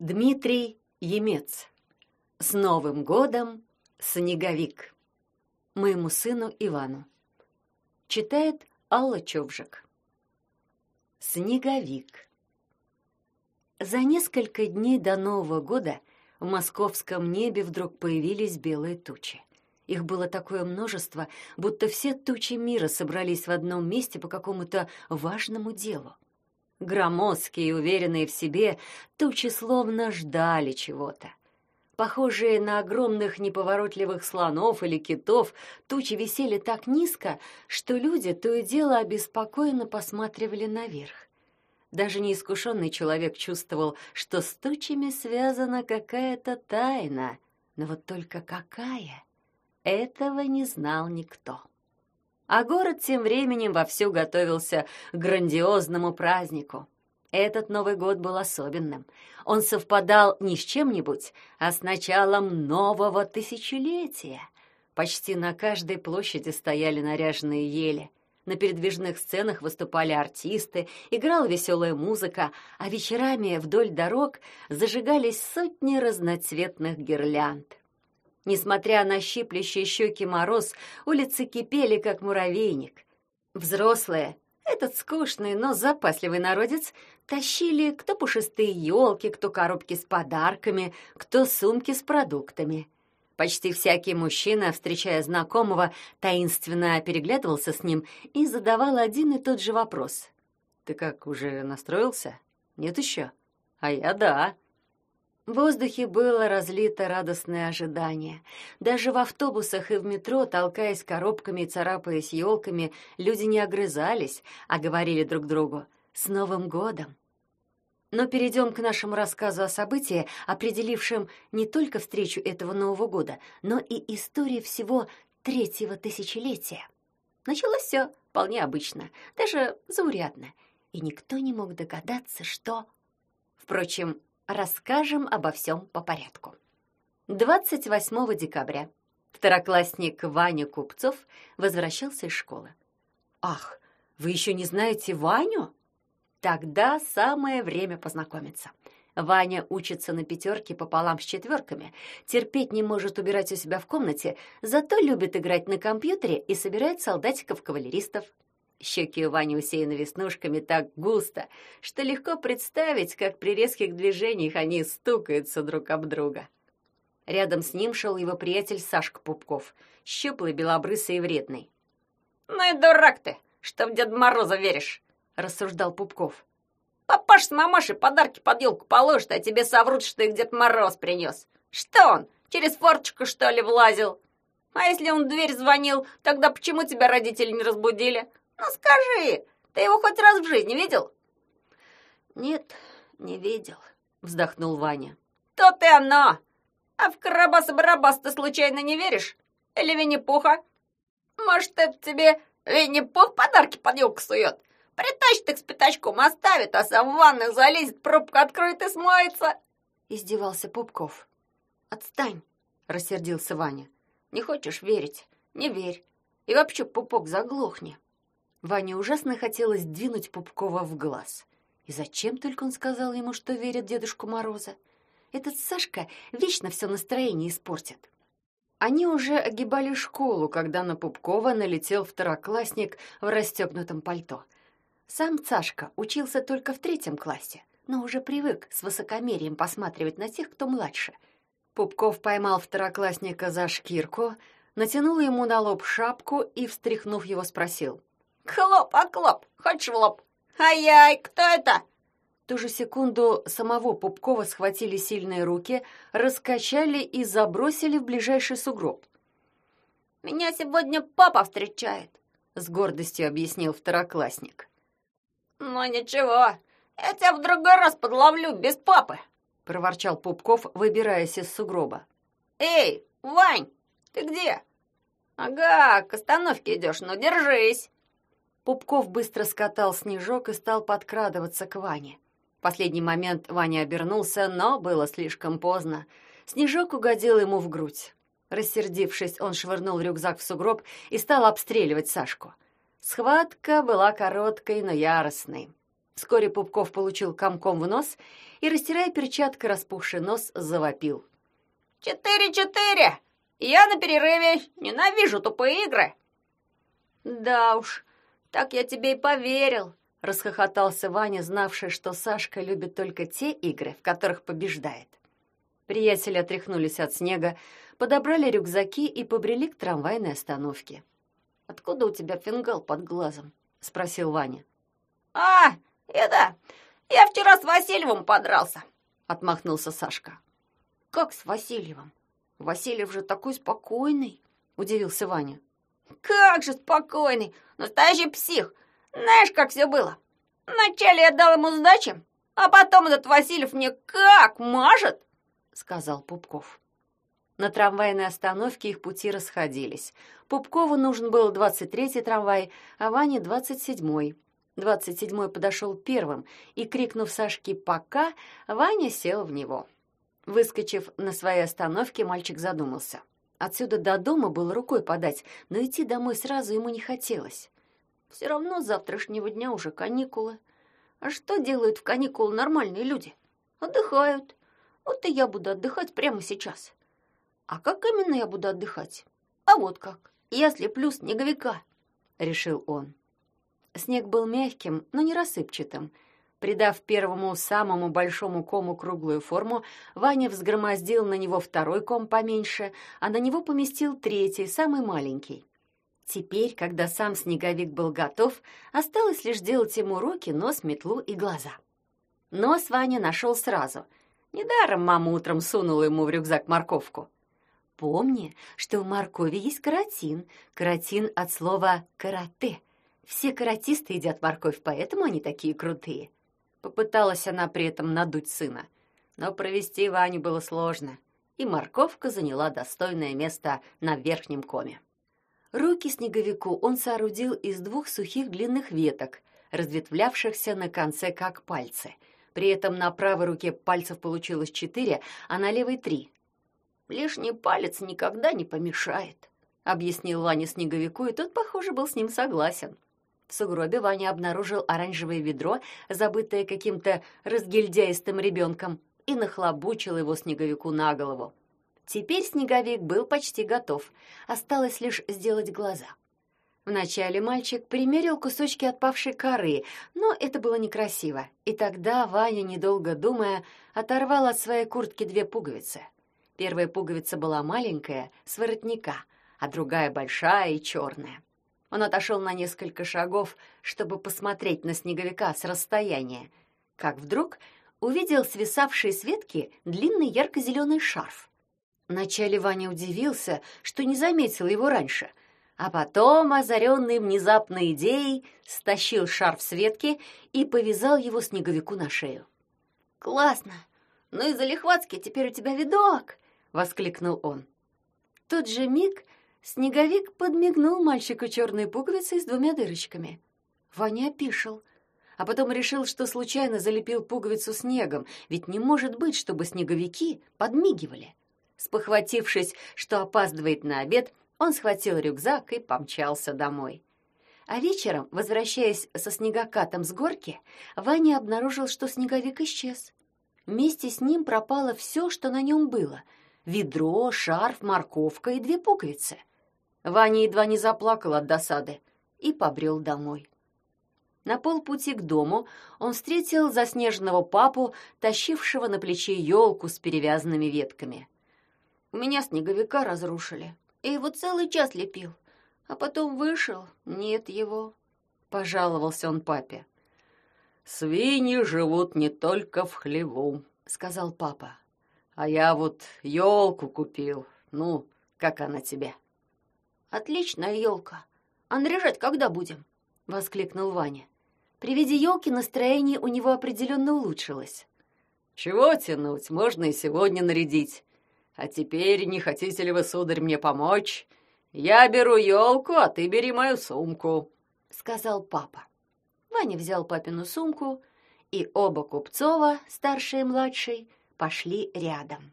Дмитрий Емец. С Новым годом, снеговик. Моему сыну Ивану. Читает Алла Човжик. Снеговик. За несколько дней до Нового года в московском небе вдруг появились белые тучи. Их было такое множество, будто все тучи мира собрались в одном месте по какому-то важному делу. Громоздкие и уверенные в себе, тучи словно ждали чего-то. Похожие на огромных неповоротливых слонов или китов, тучи висели так низко, что люди то и дело обеспокоенно посматривали наверх. Даже неискушенный человек чувствовал, что с тучами связана какая-то тайна. Но вот только какая? Этого не знал никто. А город тем временем вовсю готовился к грандиозному празднику. Этот Новый год был особенным. Он совпадал не с чем-нибудь, а с началом нового тысячелетия. Почти на каждой площади стояли наряженные ели. На передвижных сценах выступали артисты, играла веселая музыка, а вечерами вдоль дорог зажигались сотни разноцветных гирлянд. Несмотря на щиплющие щеки мороз, улицы кипели, как муравейник. Взрослые, этот скучный, но запасливый народец, тащили кто пушистые елки, кто коробки с подарками, кто сумки с продуктами. Почти всякий мужчина, встречая знакомого, таинственно переглядывался с ним и задавал один и тот же вопрос. «Ты как, уже настроился? Нет еще?» «А я да». В воздухе было разлито радостное ожидание. Даже в автобусах и в метро, толкаясь коробками и царапаясь елками, люди не огрызались, а говорили друг другу «С Новым годом!». Но перейдем к нашему рассказу о событии, определившем не только встречу этого Нового года, но и истории всего третьего тысячелетия. Началось все вполне обычно, даже заурядно, и никто не мог догадаться, что... Впрочем, Расскажем обо всем по порядку. 28 декабря второклассник Ваня Купцов возвращался из школы. «Ах, вы еще не знаете Ваню?» Тогда самое время познакомиться. Ваня учится на пятерке пополам с четверками, терпеть не может убирать у себя в комнате, зато любит играть на компьютере и собирает солдатиков-кавалеристов. Щеки у Вани усеяны веснушками так густо, что легко представить, как при резких движениях они стукаются друг об друга. Рядом с ним шел его приятель Сашка Пупков, щуплый, белобрысый и вредный. «Ну и дурак ты, что в Деда Мороза веришь!» — рассуждал Пупков. «Папаш с мамашей подарки под елку положат, а тебе соврут, что их Дед Мороз принес. Что он, через форточку, что ли, влазил? А если он в дверь звонил, тогда почему тебя родители не разбудили? Ну скажи, ты его хоть раз в жизни видел? Нет, не видел, вздохнул Ваня. То ты оно. А в Карабаса-Барабас ты случайно не веришь? Или Винни-Пуха? Может, это тебе Винни-Пух подарки под елку сует? Притащит их с пятачком, оставит, а сам в ванную залезет, пробку откроет и смоется. Издевался Пупков. Отстань, рассердился Ваня. Не хочешь верить? Не верь. И вообще, Пупок, заглохни. Ване ужасно хотелось двинуть Пупкова в глаз. И зачем только он сказал ему, что верит Дедушку Мороза? Этот Сашка вечно все настроение испортит. Они уже огибали школу, когда на Пупкова налетел второклассник в расстегнутом пальто. Сам Сашка учился только в третьем классе, но уже привык с высокомерием посматривать на тех, кто младше. Пупков поймал второклассника за шкирку, натянул ему на лоб шапку и, встряхнув его, спросил. Хлоп, а клоп, хочешь в лоб? Ай-яй, кто это? В ту же секунду самого Пупкова схватили сильные руки, раскачали и забросили в ближайший сугроб. «Меня сегодня папа встречает», — с гордостью объяснил второклассник. «Ну ничего, я тебя в другой раз подловлю без папы», — проворчал Пупков, выбираясь из сугроба. «Эй, Вань, ты где?» «Ага, к остановке идешь, но держись!» Пупков быстро скатал снежок и стал подкрадываться к Ване. В последний момент Ваня обернулся, но было слишком поздно. Снежок угодил ему в грудь. Рассердившись, он швырнул рюкзак в сугроб и стал обстреливать Сашку. Схватка была короткой, но яростной. Вскоре Пупков получил комком в нос и, растирая перчаткой распухший нос, завопил. «Четыре-четыре! Я на перерыве! Ненавижу тупые игры!» «Да уж, так я тебе и поверил!» — расхохотался Ваня, знавший, что Сашка любит только те игры, в которых побеждает. Приятели отряхнулись от снега, подобрали рюкзаки и побрели к трамвайной остановке. «Откуда у тебя фингал под глазом?» — спросил Ваня. «А, это... Я вчера с Васильевым подрался!» — отмахнулся Сашка. «Как с Васильевым? Васильев же такой спокойный!» — удивился Ваня. «Как же спокойный! Настоящий псих! Знаешь, как все было? Вначале я дал ему сдачи, а потом этот Васильев мне как мажет!» — сказал Пупков. На трамвайной остановке их пути расходились. Пупкову нужен был 23-й трамвай, а Ване 27-й. 27-й подошел первым, и, крикнув Сашке «пока», Ваня сел в него. Выскочив на своей остановке, мальчик задумался. Отсюда до дома было рукой подать, но идти домой сразу ему не хотелось. Все равно с завтрашнего дня уже каникулы. А что делают в каникулы нормальные люди? Отдыхают. Вот и я буду отдыхать прямо сейчас. А как именно я буду отдыхать? А вот как. Я слеплю снеговика, решил он. Снег был мягким, но не рассыпчатым. Придав первому самому большому кому круглую форму, Ваня взгромоздил на него второй ком поменьше, а на него поместил третий, самый маленький. Теперь, когда сам снеговик был готов, осталось лишь делать ему руки, нос, метлу и глаза. Нос Ваня нашел сразу. Недаром мама утром сунула ему в рюкзак морковку. Помни, что в моркови есть каротин. Каротин от слова «карате». Все каратисты едят морковь, поэтому они такие крутые. Попыталась она при этом надуть сына. Но провести Ваню было сложно, и морковка заняла достойное место на верхнем коме. Руки снеговику он соорудил из двух сухих длинных веток, разветвлявшихся на конце как пальцы. При этом на правой руке пальцев получилось четыре, а на левой три. Лишний палец никогда не помешает, объяснил Ваня снеговику, и тот, похоже, был с ним согласен. В сугробе Ваня обнаружил оранжевое ведро, забытое каким-то разгильдяистым ребенком, и нахлобучил его снеговику на голову. Теперь снеговик был почти готов, осталось лишь сделать глаза. Вначале мальчик примерил кусочки отпавшей коры, но это было некрасиво, и тогда Ваня, недолго думая, оторвал от своей куртки две пуговицы — Первая пуговица была маленькая, с воротника, а другая большая и черная. Он отошел на несколько шагов, чтобы посмотреть на снеговика с расстояния, как вдруг увидел свисавший с ветки длинный ярко-зеленый шарф. Вначале Ваня удивился, что не заметил его раньше, а потом, озаренный внезапной идеей, стащил шарф с ветки и повязал его снеговику на шею. «Классно! Ну и залихватски теперь у тебя видок!» — воскликнул он. В тот же миг снеговик подмигнул мальчику черной пуговицей с двумя дырочками. Ваня опишел, а потом решил, что случайно залепил пуговицу снегом, ведь не может быть, чтобы снеговики подмигивали. Спохватившись, что опаздывает на обед, он схватил рюкзак и помчался домой. А вечером, возвращаясь со снегокатом с горки, Ваня обнаружил, что снеговик исчез. Вместе с ним пропало все, что на нем было — ведро, шарф, морковка и две пуговицы. Ваня едва не заплакал от досады и побрел домой. На полпути к дому он встретил заснеженного папу, тащившего на плече елку с перевязанными ветками. «У меня снеговика разрушили. Я его целый час лепил. А потом вышел, нет его», — пожаловался он папе. «Свиньи живут не только в хлеву», — сказал папа. А я вот елку купил. Ну, как она тебе? Отличная елка. А наряжать когда будем? воскликнул Ваня. При виде елки настроение у него определенно улучшилось. Чего тянуть? Можно и сегодня нарядить. А теперь не хотите ли вы, сударь, мне помочь? Я беру елку, а ты бери мою сумку, сказал папа. Ваня взял папину сумку, и оба Купцова, старший и младший, пошли рядом.